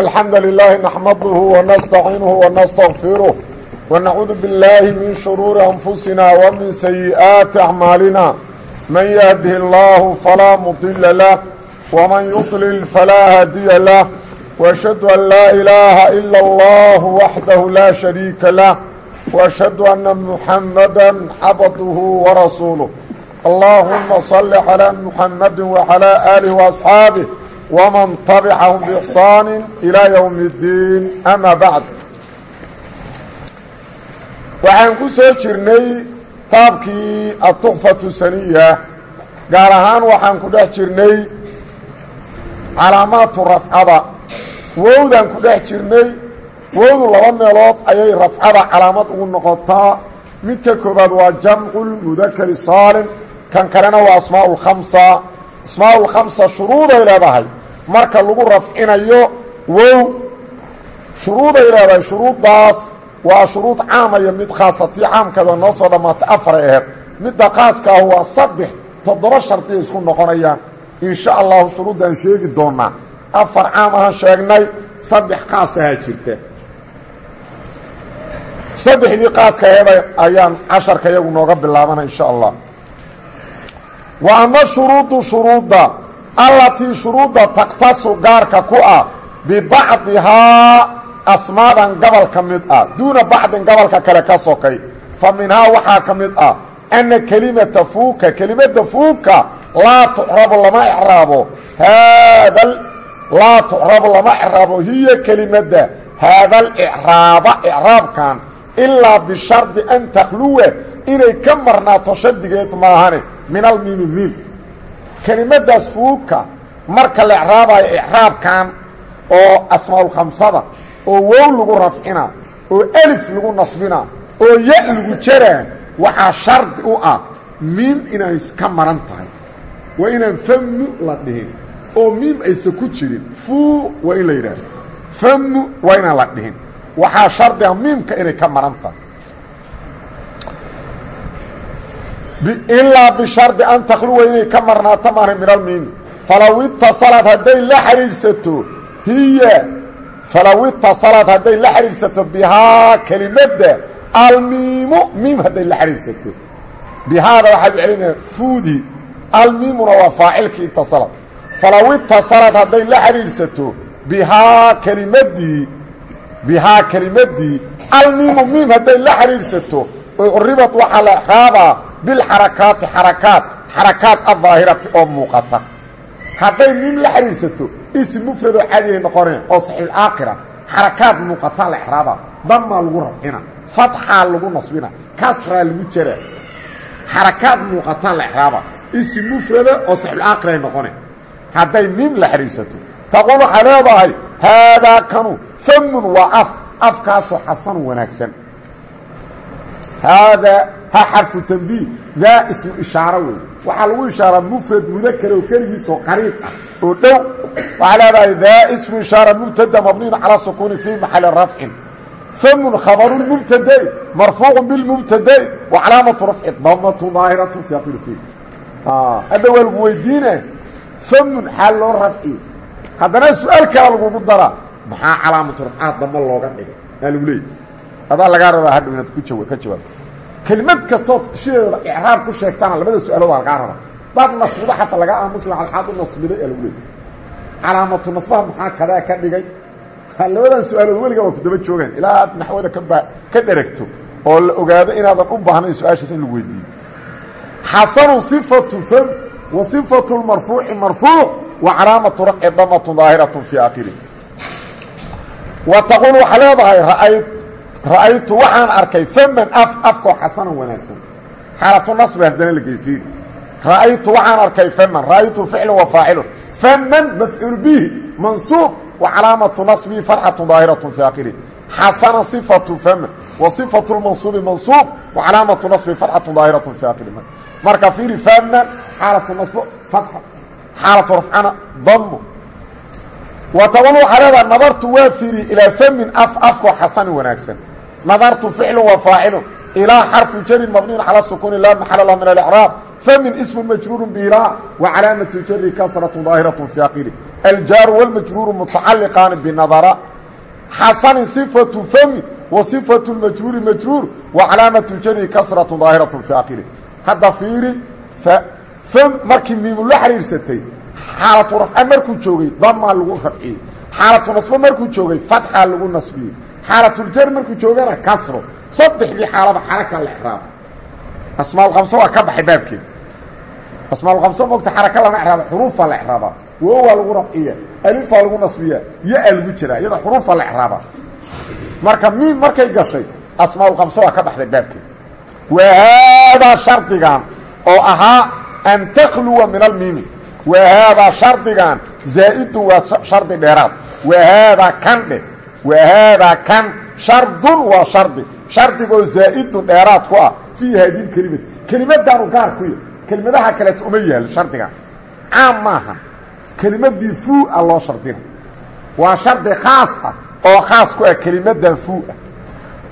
الحمد لله نحمده ونستعينه ونستغفره ونعوذ بالله من شرور أنفسنا ومن سيئات أعمالنا من يهده الله فلا مضل له ومن يضلل فلا hadiي له وأشهد أن لا إله إلا الله وحده لا شريك له وأشهد أن محمدا عabده ورسوله اللهم صل على محمد وعلى آله وأصحابه wman tabicahum bixsaani ilaa ywm اddiin ama bacd waxaan ku soo jirnay taabkii atukfatu saniya gaar ahaan waxaan ku dhex jirnay calaamaatu rafcada wowdaan ku dhex jirnay wowdu laba meelood ayay rafcada calaamad ugu noqotaa midka koobaad waa jamcu lmudakari saalim kan kalena waa asmaa lkhamsa asmaa shuruuday leedahay marka lagu rafcinayo wow. Shuruuday leedahay shuruuddaas waa shuruud caamaya mid khaasatii caamkeeda noo soo dhammaatay afaray aheyd midda khaaska ah waa saddex toddoba shardiya isku noqonayaan. Insha allahu shuruuddaan sheegi doonaa afar caam ahaan sheegnay saddex qaas ahaa jirta. Saddexdii qaaska aheed ayaan casharka iyagu nooga bilaabana insha allah. Wa ama shuruudu shuruudda allatii shuruudda taktasu gaarka ku ah bibacdihaa asmaadan gobolka mid ah duuna bacdin gobolka kale ka sokay fa minhaa waxaa ka mid ah anna kelimata fuuka kelimadda fuuka laa tucrabu lama icraabo haada laa tucrabu lama icraabo hiya kelimadda haada alicraaba icraabkan ilaa bishardi an takhluwa inay ka marnaato shardigeed maahane min almiimi miim kelimadaas fuuka marka la icraabayo icraabkan oo asmaaulkhamsada oo wow lagu rafcina oo alif lagu nasbina oo ya lagu jaraa waxaa shardi u ah miim inay ka maran tahay. Waa inaan famu la dhihin oo miim aysan ku jirin. Fuu waa in la yidhaahdo. Famu waa inaan la dhihin. Waxaa shardi ah miimka inay ka maran tahay ilaa bishardi an takhluwa inay ka marnaato maana min almiimi falaw itasalad hadday la xidhiidhsato hiya. Falaw itasalad hadday la xidhiidhsato bihaa kelimadda almiimu miim hadday la xidhiidhsato bihaada waxaad u celinaya fuudi almiimuna waa faacilkii itasalad falaw itasalad hadday la xidhiidhsato bihaa kelimaddii bihaa kelimaddii almiimu miim hadday la xidhiidhsato ucribad waxaa la bilxarakaati xarakaat xarakaat addaahirati oo muuqata hadday miim la xidhiidhsato ism mufradoo cadigay noqoneen oo saxiixaakira xarakaad muuqataa la exraabaa damaa lagu rafcina fatxaa lagu nasbina kasraa lagu jara xarakaad muuqataa la exraabaa ism mufrada oo saxiixulaakiray noqoneen hadday miim la xidhiidhsato taquul waxay leedahay haadaa kanu famun waa af afkaasoo xasan wanaagsan ha xarfu tanbiih. Daa ismu ishaaro wey waxaa lagu ishaaraa mufrad mudakar oo keligiisoo qariib ah. Oo dhow waxaa leedahay daa ismu ishaara mubtada mabniin calaa sukuuni fii maxali rafcin. Famun khabaru mubtadai marfuucu bilmubtadai wa calaamatu rafci damatu daahiratu fi aqil fi hadda waa lagu weydiine. Famun xaal loo rafci. Haddana su'aal kala lagugu daraa maxaa calaamatu rafcaad damba looga dhigay? Aa lagu leeyay adaa lagaa rabaa hadhow inaad ku jawa ka jawaab kelimad kastood shideeda icraab ku sheegtaana labada su'aalood waa lagaa rabaa. Daad nasbido xataa lagaa aamusla alxaad u nasbiday aa lagu leeyay calaamatu nasbaha maxaa kadaa ka dhigay? Labadan su'aalood weligaa waa ku daba joogaan ilaa aad naxwada kaba ka dheragto oo la ogaado inaadan u baahnayn su'aashaas in lagu weydiiyo. Xasanu صifatu fam wa صifatu marfuuci marfuuc wa calaamatu rafci damatu daahiratu fii akhiri wa taquul waxaa leedahay ra'ayd ra'aytu waxaan arkay faman af afkoo xasanan wanaagsan. Xaalatu nasbi haddana la geyfiiri ra'aytu waxaan arkay faman ra'aytu ficlu wa faacilu faman mafcuul bihi mansuub wa calaamatu nasbihi farxatu daahiratu fii akhiri xasana صifatu faman wa صifatu lmansuubi mansuub wa calaamatu nasbihi farxatu daahiratu fii akhiri marka fiiri faman xaalatu nasbo fatxa xaalatu rafcana damo wa taban waxaa leedaha nadartu waa fiiri ilaa famin af afkoo xasanin wanaagsan nadartu ficlu wa faacilun ilaa xarfu jarin mabniyun cala sukuuni laa maxala lah min alicraab famin ismun majruuru bilaa wa calaamatu jari kasratu daahiratu fi aqili. Aljaaru walmajruuru mutacaliqaani binadara xasanin sifatu famin wa sifatu majruuri majruur wa calaamatu jari kasratu daahiratu fi aqili. Hadda fiiri fam markii miimu la xiriirsatay xaalatu rafca markuu joogay damaa lagu rafciyey. Xaalatu nasbo markuu joogay fatxaa lagu nasbiyey xaalatuljar markuu joogana kasro. Saddexdii xaalaba xaraka la exraabo asmaalkamso waa ka baxay baabkeeda asmaalkamso mogta xaraka lama exraabo xuruufaa la exraabaa wowaa lagu rafciya alifaa lagu nasbiya yo-a lagu jiraa iyada xuruufaa la exraabaa marka miim markay gashay asmaalkamso waa ka baxday baabkeeda wahaadaa shardigan oo ahaa an takhluwa min almiimi wahaadaa shardigan zaa'idun waa shardi dheeraad. Wahaadaa kan dheh wahaadaa kan shardun waa shardi shardigoo zaa'idun dheeraad ku ah fii haadihi kelimati kelimadaanu gaar ku yahy kelimadaha kaleeto uma yaalo shardigan caam maaha kelimadii fuu-a loo shardina waa shardi khaas ah oo khaas ku ah kelimadan fuu-a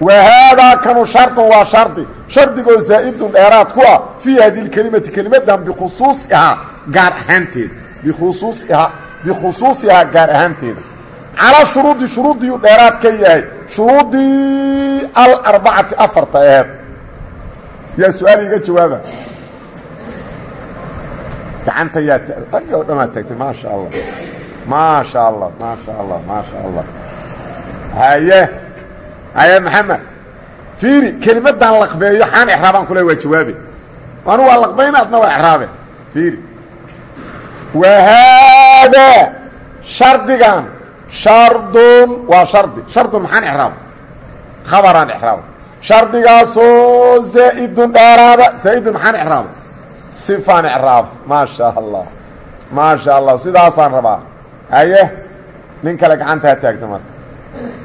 wahaadaa kanu shardun waa shardi shardigoo zaa'idun dheeraad ku ah fii haadihi lkelimati kelimadan bikhusuusihaa gaar ahaanteeda bikhusuusihaa bikhusuusihaa gaar ahaanteeda calaa shuruudi shuruudiiu dheeraad ka yahay. Shuruudii alarbacati afarta aheed yaa su'aal iga jawaaba. Gacanta yaa agga o dhamaad taagtay maasha allah. Maasha allah maasha allah maasha allah. Haye haye maxamed. Fiiri kelimadan laqbeeyo xaan exraabaan kule waa jawaabe anu waa laqbayna adna waa exraabe fiiri. Wahaadaa shardigan shardun waa shardi. Shardun maxaan exraaba khabaraan exraaba shardigaasoo zaa'idun dheeraada zaa'idun maxaan exraaba sifaan exraaba maasha allah. Maasha allah. Sidaasaan rabaa. Haye? Nin kale gacanta ha taagta marka.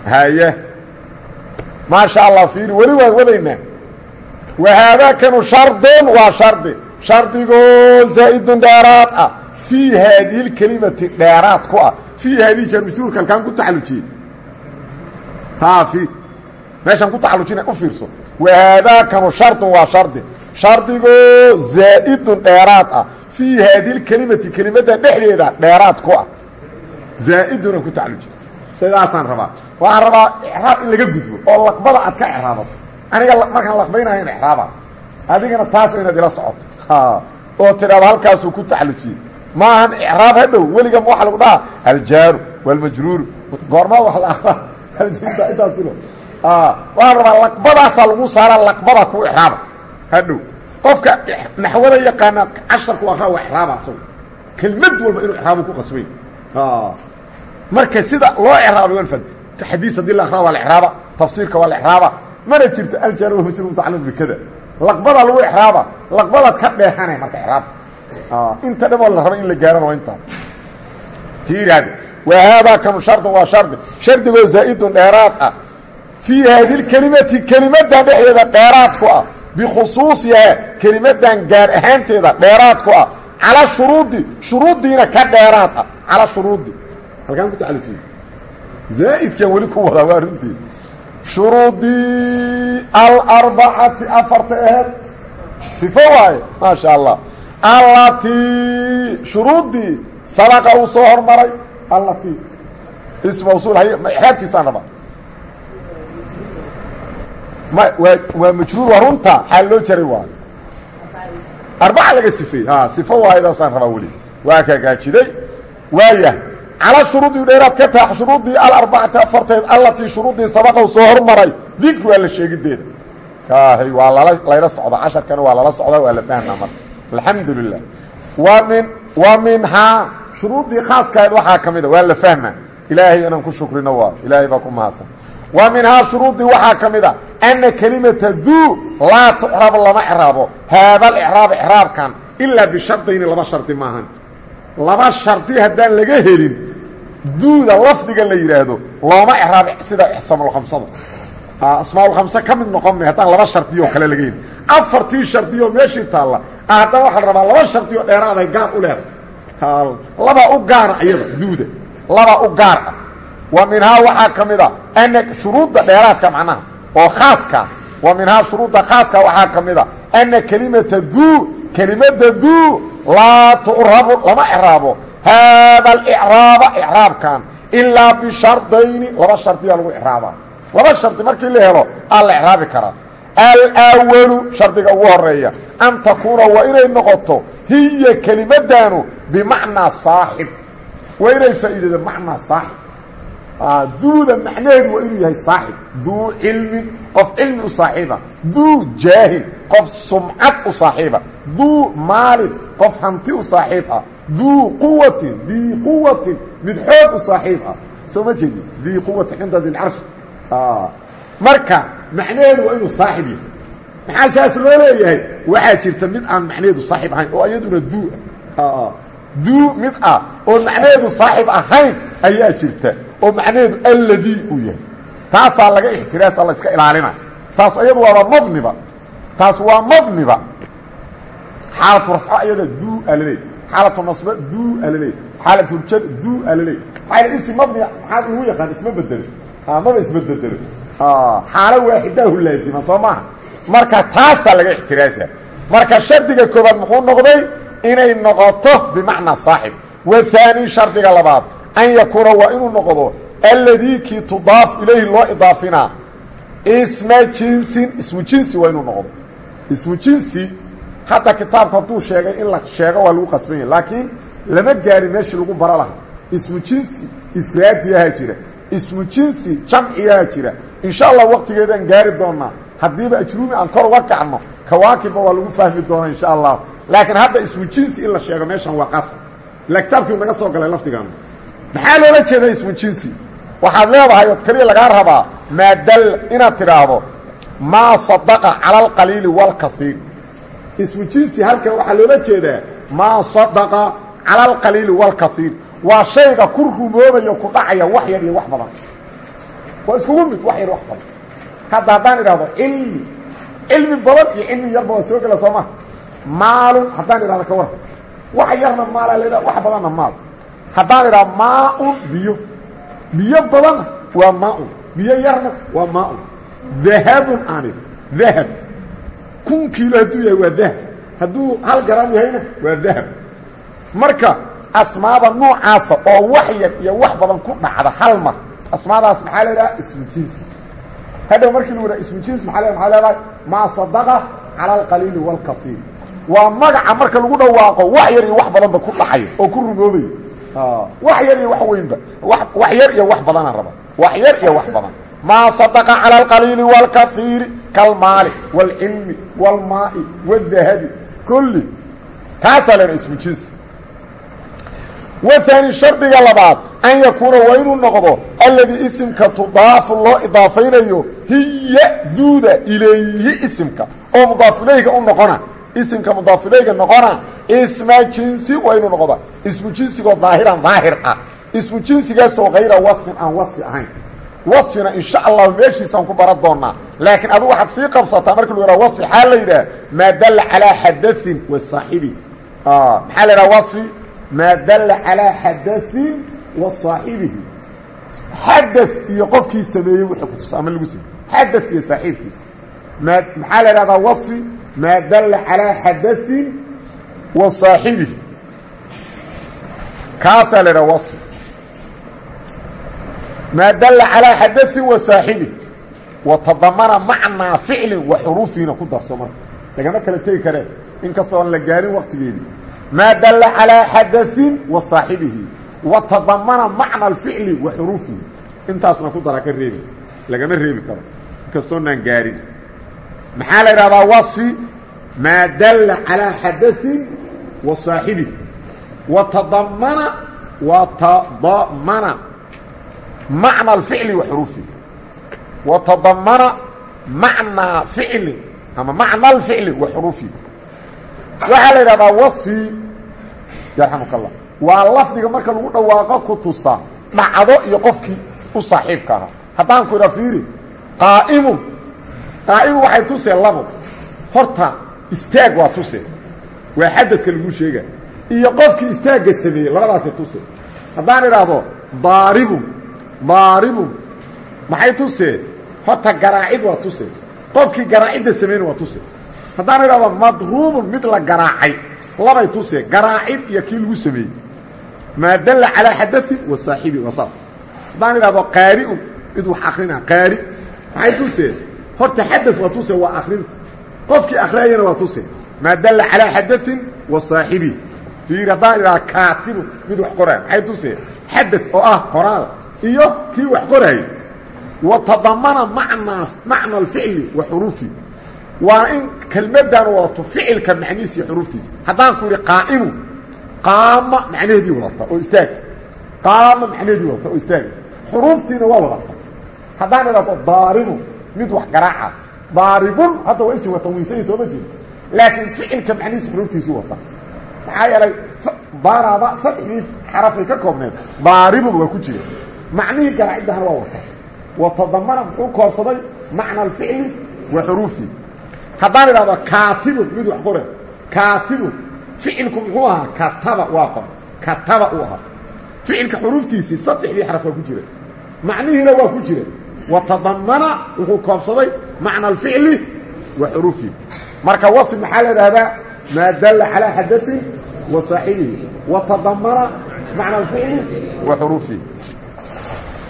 Haye? Maasha allah fiiri weli waan wadaynaa. Wahaadaakanu shardun waa shardi. Shardigoo zaa'idun dheeraad ah. Fii haadihi lkelimati dheeraad ku ah fii haadihi jarmasuurka halkaan ku taxallujiyey. Fii. Meeshaan ku taxallujina u fiirso. Wahaadaakanu shardun waa shardi. Shardigoo zaa'idun dheeraad ah. Fii haadihi lkelimati kelimadda dhexdeeda dheeraad ku ah. Zaa'iduna ku taxallujiye sidaasaan rabaa. Waxaan rabaa icraab in laga gudbo oo laqbada aad ka icraabato aniga markaan laqbaynayo in icraaba adigana taas inaad ila socoto oo tidhaado halkaasuu ku taxallujiyey maahan icraab hadhow weliga waxa lagu dhahaa aljaaru wاlmajruuru goormaa wax la akraa intaas tilo waxaan rabaa laqbadaasaa lagu saara laqbada ku icraaba hadhow qofka naxwada yaqaana casharku akraa waa icraaba asago kelmad walba inuu icraabu ku qasbay. Marka sida loo icraabay walfad xadiis haddii la akraa waa la icraaba tafsiirka waa la icraaba mana jirto aljaaru walmajruur mutacalliq bikada laqbadaa lagu icraaba laqbadaad ka dheehane marka icraabta inta dhan oo la raba in la gaarana waa intaa fiiraad wahaadaa kanu shardun waa shardi. Shardigoo zaa'idun dheeraad ah. Fii haadi lkelimati kelimadan dhexdeeda dheeraad ku ah. Bikhusuusihaa kelimadan gaar ahaanteeda dheeraad ku ah. Calaa shuruudi shuruuddiina ka dheeraad ah. Calaa shuruudi. Halkaan ku taxallujiye zaa'idkan weli ku wadaa waa runtii. Shuruudii alarbacati afarta aheed. Sifo waaye maasha allah allatii shuruuddii sabaqa uu soo hormaray allatii ism mawsuul hay ma ixraabtiisaan rabaa. Ma waa waa majruur waa runta xaal loo jaray waayo. Arbaca laga sifeeyey. Ha sifo waayadaasaan rabaa weli. Waa kagaajiday waaya calaa shuruudii dheeraad ka taha shuruuddii alarbacati afarteed allatii shuruuddii sabaqa uu soo hormaray. Dikri waa la sheegideeda kaahay waa lala layla socda casharkana waa lala socda waa la fahmaa marka alxamdu lilah wa min wa minhaa shuruuddii khaaskahayd waxaa ka mida waa la fahma. Ilaahay inaan ku shukrino waa ilaahay baa ku mahadsan. Wa minhaa shuruuddii waxaa ka mid a ana kelimata duu laa tucrab lama icraabo. Haada alicraab icraabkan ilaa bishardayni laba shardi maahan. Laba shardi haddaan laga helin duuda lafdiga la yidhaahdo looma icraab sida ixsaamulkhamsada asmaaulkhamse ka mid noqon may haddaan laba shardi oo kale laga helin afartii shardi oo meeshii taalla. Haddana waxaa la rabaa laba shardi oo dheeraaday gaar u leedahay. Labaa u gaara iyada duuda. Labaa u gaar ah. Wa minhaa waxaa ka mid ana shuruudda dheeraadka macnaha oo khaaska. Wa minhaa shuruudda khaaska waxaa ka mid a ana kelimata duu kelimada duu laa tucrabu lama icraabo haada alicraaba icraabkan ilaa bishardayni laba shardiyaa lagu icraabaa laba shardi markii la helo aa la icraabi karaa alwalu shardiga ugu horreeya an takuuna waa inay noqoto hiya kelimaddaanu bimacnaa saaxib. Waa inay faa'iidado macnaa saaxib. Duuda macnaheedu waa inuu yahay saaxib. Duu cilmin qof cilmi u saaxiiba. Duu jaahil qof sumcad u saaxiiba. Duu maalin qof hanti u saaxiib ah duu quwatin dii quwatin mid xoog u saaxiib ah soo ma jeedi dii quwatin cinda dilcarshi marka macnaheedu waa inuu saaxib yahay. Maxaa saas loo leeyahay? Waxaa jirta mid aan macnaheedu saaxib ahayn oo iyaduna duu ah. Duu mid ah oo macnaheedu saaxib ahayn ayaa jirta oo macnaheedu alladii uu yahay. Taasaa laga ixtiraasa la iska ilaalina. Taas iyadu waaba mabniba. Taas waa mabniba. Xaalatu rafco iyada duu alaley xaalatu nasba duu alaley xaalatu hurjad duu alaley maxaa isi mabniga maxaa lagu yaqaan isma bedelo? Maba isbedbedelo xaalo waaxidaahu laazima soo maaha marka taasaa laga ixtiraasa. Marka shardiga koobaad muxuu noqday inay noqoto bimacnaa saaxib. Wahaani shardiga labaad an yakuuna waa inuu noqdo alladii kii tudaaf ilayhi loo idaafinaa isma jinsin ismu jinsi waa inuu noqdo. Ismu jinsi hadda kitaabku hadduu sheegay in la sheego waa lagu qasban yahi laakiin lama gaari meeshii lagu bara lahaa ismu jinsi ifraadiyaha jira. Ismu jinsi jamciyaha jira insha allah waqtigeedaan gaari doonaa haddiiba ajruumi aan kor uga kacno. Kawaakibba waa lagu fahmi doonaa insha allah laakiin hadda ismu jinsi in la sheego meeshan waa qas. Ila kitaabkii naga soo galay lafdigan. Maxaa loola jeeda ismu jinsi? Waxaad leedahay ood keliya lagaa rabaa maa dal inaad tidhaahdo maa sadaqa cala alqaliili wاlkaiir ismu jinsi halkan waxaa loola jeedaa maa sadaqa cala alqaliili wاlkaiir waa shayga ku rumoobayo ku dhacaya wax iyo wax badan waa iskugu mid wax yar wax badan. Hadda haddaan idhahdo cilmi cilmi badan iyo cilmi yarba waa soo gela soo maha maalun haddaan idhahdo ka wax yarna maalaa la wax badanna maal. Haddaan idhaha maaun biyo. Biyo badanna waa maaun. Biyo yarna waa maaun. Aanid dahab. Kun kiilo hadduu yahay waa dahab. Hadduu hal garam yahayna waa dahab. Marka asmaada noocaasa oo wax yar iyo wax badan ku dhacda hal mar asmaadaas maxaa la idhaha ismu jinsi hadhow markii lagu idhaha ismu jinsi maa le maxaa leedahay maa sadaqa cala alqaliili wاlkaiir waa magaca marka lagu dhawaaqo wax yar iyo wax badanba ku dhacayo oo ku rumoobayo wax yar iyo wax weynba wax yar iyo wax badanaan raba wax yar iyo wax badan maa sadaqa cala alqaliili wاlkaiiri kalmaali wاlcilmi wاlmaai wاdahabi kulli taasaa la idhaha ismu jinsi wahaani shardiga labaad an yakuuna waa inuu noqdo alladii isimka tudaafu loo idaafaynayo hiya duuda ilayhi isimka. Oo mudaaf ilayga u noqona isimka mudaaf ilayga noqona isma jinsi waa inuu noqda ismu jinsigoo daahiran daahir ah. Ismu jinsigaasoo kayra wasfin aan wasfi ahayn. Wasfina insha allahu meeshiisaan ku baran doonaa laakiin adu waxaad sii qabsataa marka lu yhaha wasfi xaa la yidhaha? Maa dalla calaa xadain wa saaxibi. Maxaa la maa dalla calaa xadain wa saaxibihi xada iyo qofkii sameeyey wixii kutusa ama lagu sameeyey xada iyo saaxiibkiisa maa maxaa la idhahdaa wasfi maa dalla calaa xadain wa saaxibihi kaasaa la idhaha wasfi maa dalla calaa xadain wa saaxibihi wa tadamana macnaa ficlin wa xuruufiina ku darso marka lagama kala tegi kareen inkastoo aan la gaarin waqtigeedii maa dalla calaa xadain wa saaxibihi wa tadamana macna alficli wa xuruufihi intaasna ku dara ka reebi lagama reebi karo inkastoonaan gaarin maxaa la idhahdaa wasfi maa dalla calaa xadain wa saaxibihi wa tadamana wa tadamana macna alficli wa xuruufihi wa tadamana macnaa ficli ama macna alficli wa xuruufihi waxaa la yidhahdaa wasfi yarxamuka allah waa lafdiga marka lagu dhawaaqo ku tusa dhacdo iyo qofkii u saaxiibka ahaa haddaan ku idha fiiri qaa'imun. Qaa'imun waxay tuseen labo. Horta istaag waa tuse. Waa xadadka laguu sheega iyo qofkii istaagga sameeyey labadaasay tuse. Haddaan idhaahdo daaribun daaribun maxay tusee horta garaacid waa tuse. Qofkii garaacidda sameeyna waa tuse haddaan idhahdo madruubun mid la garaacay. Labay tuse garaacid iyo kii lagu sameeyey. Maa dalla calaa xadain wa saaxibi wasal haddaan idhahdo qaari'un mid wax akrina qaari. Maxay tuseen horta xada waa tuse waa akrinta qofkii akhriyayana waa tuse maa dalla calaa xadain wa saaxibi. Fiir haddaan idhahdo kaatibun mid wax qoraaya maxay tuseen xada oo ah qoraal iyo kii wax qoraayay wa tadamana manaa macna alficli wa xuruufi waana in kelmaddan wadato ficilka macnihiisa iyo xuruuftiisa. Haddaan ku yidhi qaa'imu qaama macnaheedii wadata oo istaaga qaama macnaheedii wadata oo istaaga xuruuftiina waa wadata haddaan idhahdo daaribu mid wax garaacaas. Daaribun hadda waa isi wata wiisay sooma jeedis laakiin ficilka macnihiisa xuruuftiisii wata maxaa yeelay daraba saddexdii xarafay ka koobneed daaribun waa ku jira. Macnihii garaaciddahana waa wata watadamana muxuu koobsaday macna alficli wa xuruufi haddaan idhahdo kaatibun mid wax qore kaatibun ficilku muxuu ahaa kataba waa qor kataba uu ahaa. Ficilka xuruuftiisii saddexdii xaraf waa ku jira. Macnihiina waa ku jira. Watadamana wuxuu koobsaday macna alficli wa xuruufihi marka wasf maxaa la idhahdaa maa dalla calaa xadain wa saaxibihi watadamana macna alficli wa xuruufihi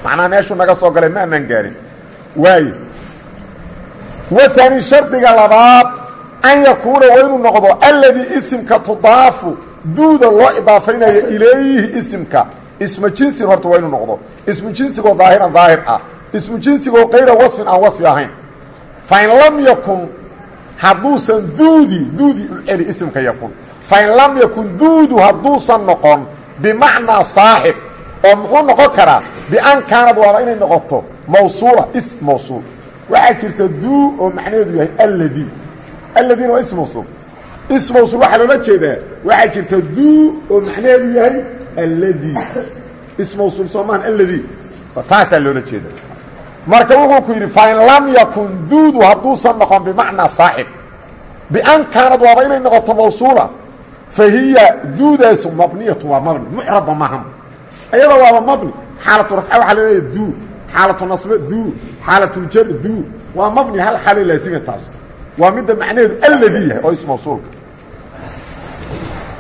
macnaa meeshuu naga soo galay ma anaan gaarin. Waaye waani shardiga labaad an yakuuna waa inuu noqdo alladii isimka tudaafu duuda loo idaafaynayo ilayhi isimka. Ismu jinsin horta waa inuu noqdo. Ismu jinsigoo daahiran daahir ah. Ismu jinsigoo kayra wasfin aan wasfi ahayn. Fain lam yakun hadduusan duudi duudi u celi isimka yakun. Fain lam yakun duudu hadduusan noqon bimacnaa saaxib oo muxuu noqon karaa bian kaanad waaba inay noqoto mawsuula ism waxaa jirta duu oo macnaheedu yahay alladii. Alladiina waa ism mawsuul. Ism mawsuul waxaa loola jeedaa waxaa jirta duu oo macnaheedu yahay alladii. Ism mawsuul soomahan alladii. Taasaa loola jeeda marka wuxuu ku yidhi fain lam yakun duudu hadduusan noqon bimacnaa saaxib. Bian kaanad waaba inay noqoto mawsuula fa hiya duudaasu mabniyatu waa mabni. Mucrabba maaha ayada waaba mabni. Xaalatu rafca waxaa la leeyahay duu. Xaalatu nasbe duu xaalatuljar duu waa mabni hal xaalo laazima taas. Waa midda macnaheedu alladii yahay oo is mawsuulka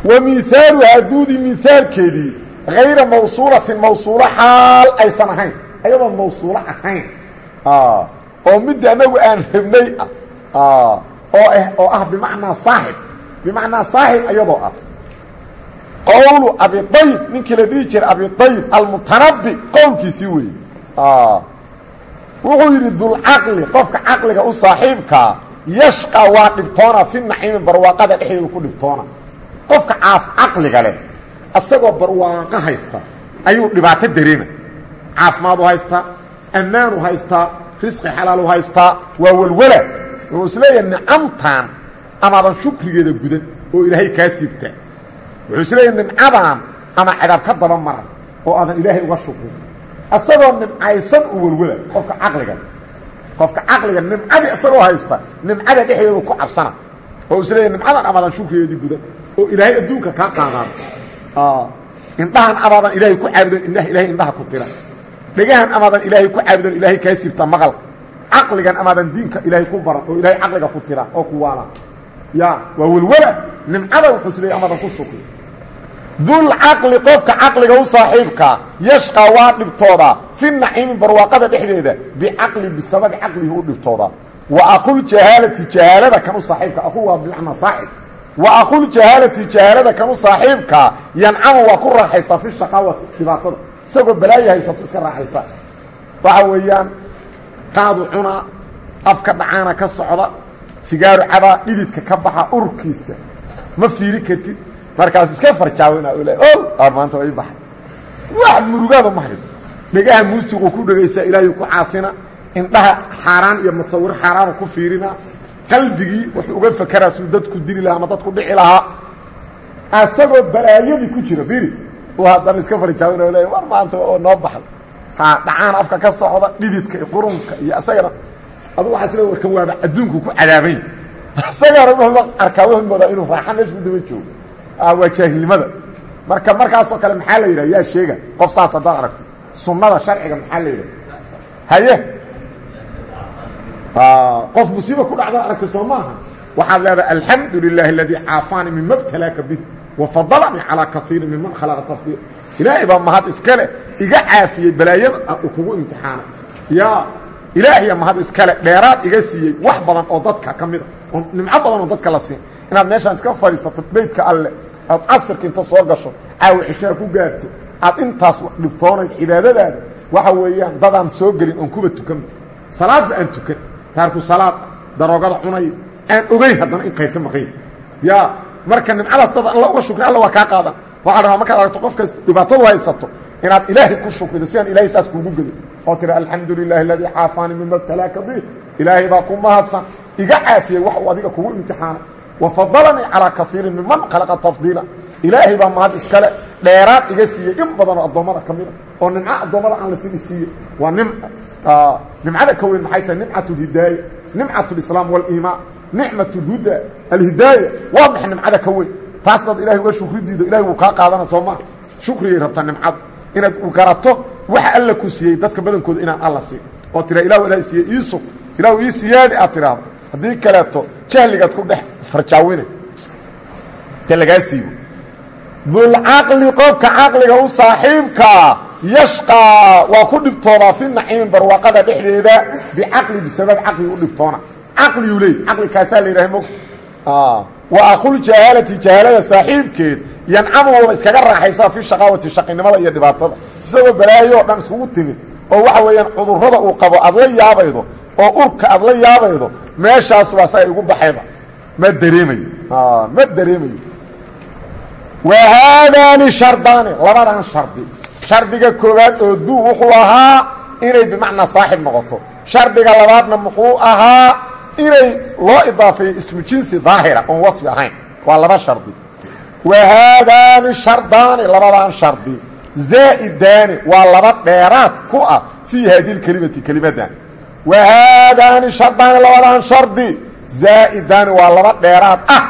wa miihaaluhaa duudii miihaalkeedii hayra mawsuulatin mawsuulo xaal aysan ahayn. Ayadoon mawsuulo ahayn. Oo midda anagu aan rabnay ah. Oo ah oo ah bimacnaa saaxib. Bimacnaa saaxib ayadoo ah. Qowlu abiayb ninkii la dhihi jiray abiayb almutanabi qowlkiisii weeye wuxuu yidhi dulcaqli qofka caqliga u saaxiibkaa yashqa waa dhibtoona fi naciimi barwaaqada dhexdeedu ku dhibtoona. Qofka caaf caqliga leh isagoo barwaaqo haysta ayuu dhibaato dareema caafimaadu haystaa ammaanu haystaa risqi xalaalu haystaa waa welwala wuxuu is leeyahay nicamtan amaadan shukrigeeda gudan oo ilaahay kaa siibtaa. Wuxuu is leeyahay nimcadan ama cadaab ka daba maran oo aadan ilaahay uga shukrin isagoo nimcaysan u welwala qofka caqliga qofka caqliga nimcadii isagoo haysta nimcada dhexdeedu ku cabsana oo is leeyahay nimcadan amaadan shukrigeedii gudan oo ilaahay adduunka kaa qaadaan indhahan amaadan ilaahay ku caabudan indhaha ilahay indhaha ku tira dhegahan amaadan ilaahay ku caabudan ilaahay kaa siibta maqalka caqligan amaadan diinka ilaahay ku baran oo ilaahay caqliga ku tira oo ku waala ya waa welwala nimcada wuxuu isleeyahy amaadan ku shukri dulcaqli qofka caqliga u saaxiibkaa yashqa waa dhibtoodaa fi naciimi barwaaqada dhexdeeda bicaqli bisababi caqlihi u dhibtoodaa wa aquljahaalati jahaalada kan u saaxiibka aqul waa bimacnaa saaxib wa aquljahaalati jahaalada kan u saaxiibkaa yancamu waa ku raaxaystaa fi shaqaawati dhibaatada isagoo balaayo haysato iska raaxaysa waxa weeyaan qaadu cunaa afka dhacaana ka socda sigaaru cabaa dhididka ka baxa urkiisa. Ma fiiri kartid markaasu iska farjaawina o maanta way baxay. Wax murugaada ma hayo dhegaha muusiquu ku dhegaysaa ilaahay ku caasina indhaha xaaraan iyo masawiro xaaraanu ku fiirina qalbigii wuxuu uga fakeraa suu dadku dili lahaa ama dadku dhici lahaa. Asagoo balaayadii ku jira fiiri. Uu haddana iska farjaawina le war maanta oo noo baxay. Ha dhacaan afka ka socda dhididka iyo qurunka iyo isagana adu waxaa sle warkan waaba adduunku ku cadaabay. Isagana wuxuu arkaa wuxuu moodaa inuu raaxa meesha ku daba joogo waa jaahilnimada. Marka markaasoo kale maxaa la yidhaha? Yaa sheega qof saas haddaad aragto. Sunnada sharciga maxaa la yidhaha? Haye? Qof musiiba ku dhacdaad aragtay soo maaha waxaad leedahay alxamdu lilahi aladii caafaanii mima btalaaka bih wafadalanii calaa kaiirin miman khalaqa tafdiil ilaahay baa mahad iskale iga caafiyey balaayada kugu imtixaanay yaa ilaahya mahad iskale dheeraad iga siiyey wax badan oo dadka ka mid a oo nimco badan oo dadka la siin inaad meeshaan iska fadhiisato beydka alle aad casirka inta soo gasho caawi cishaa ku gaarto aad intaas dhibtoonayd cibaadadaada waxa weeyaan dadaan soo gelin oon kuba tukanto salaadba aan tukan taarku salaad daroogada cunay aan ogeyn haddana in qayr ka maqayn yaa marka nimcadaas dad alla uga shukri alla waa kaa qaadan. Waxaa rabaa markaad aragto qofkaas dhibaatadu haysato inaad ilaahay ku shukrido si aan ilahay saas kuugu gelin. Oo tira alxamdu lilahi aladii caafaanii mima btalaaka bih ilaahay baa ku mahadsan iga caafiyey wax uu adiga kugu imtixaanay wafadalanii calaa kaiirin miman khalaqa tafdiila ilaahay baa mahad iskale dheeraad iga siiyey in badanoo addoommada ka mida oo nimco addoommada aan la sidii siiye waa nim nimcada ka weyn maxay tahay nimcat lhidaaya nimcat lislaam waliimaan nicmat lhuda alhidaaya waa max nimcada ka weyn taas daad ilahay uga shukri diido ilahay wuu kaa qaadana soo maaha shukriyay rabta nimcad inaad u garato waxa alla ku siiyey dadka badankooda inaan alla siin oo tira ilahu ala siiyey iisug ilahu ii siyaadi aad tiraahdo haddii kaleeto jahligaad ku dhex farjaawine. Te lagaa dulcaqli qofka caqliga u saaxiibkaa yashqaa waa ku dhibtoodaa fi naciimin barwaaqada dhexdeeda bicaqli bisabab caqli u dhibtoona caqliyuu leey caqli kaasaa la yidhaha mog. Wa aquljahaalati jahaalada saaxiibkeed yancamu waba iskaga raaxaysaa fi shaqaawati shaqinimada iyo dhibaatada. Isagoo balaayo o dhan iskugu timid oo waxa weeyaan cudurrada uu qabo aad la yaabaydo oo urka aad la yaabaydo meeshaas waa sa ay ugu baxayba. Ma dareemayo. Ma dareemayo. Wa haadaani shardaani labadan shardi. Shardiga koowaad oo duu wuxuu ahaa inay bimacnaa saaxib noqoto. Shardiga labaadna muxuu ahaa inay loo idaafeeyo ismu jinsi daahira oon wasfi ahayn. Waa laba shardi. Wa haadaani shardaani labadan shardi. Zaa'idaani waa laba dheeraad ku ah fii haadi lkelimati kelimadan wa haadaani shardaani labadan shardi zaa'idaani waa laba dheeraad ah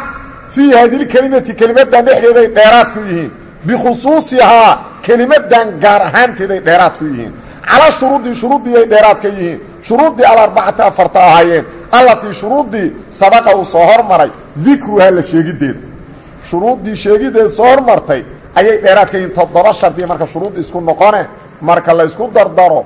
fii haadi lkelimati kelimadan dhexdeeday dheeraad ku yihiin bikhusuusihaa kelimadan gaar ahaanteeday dheeraad ku yihiin calaa shuruudii shuruuddii dheeraad ka yihiin shuruuddii alarbacati afarta ahaayeen allatii shuruuddii sabaqa uu soo hormaray dikruhaa la sheegiddeeda shuruuddii sheegiddeeda soo hormartay ayay dheeraad ka yihiin toddoba shardiya marka shuruudda isku noqone marka la ysku dardaro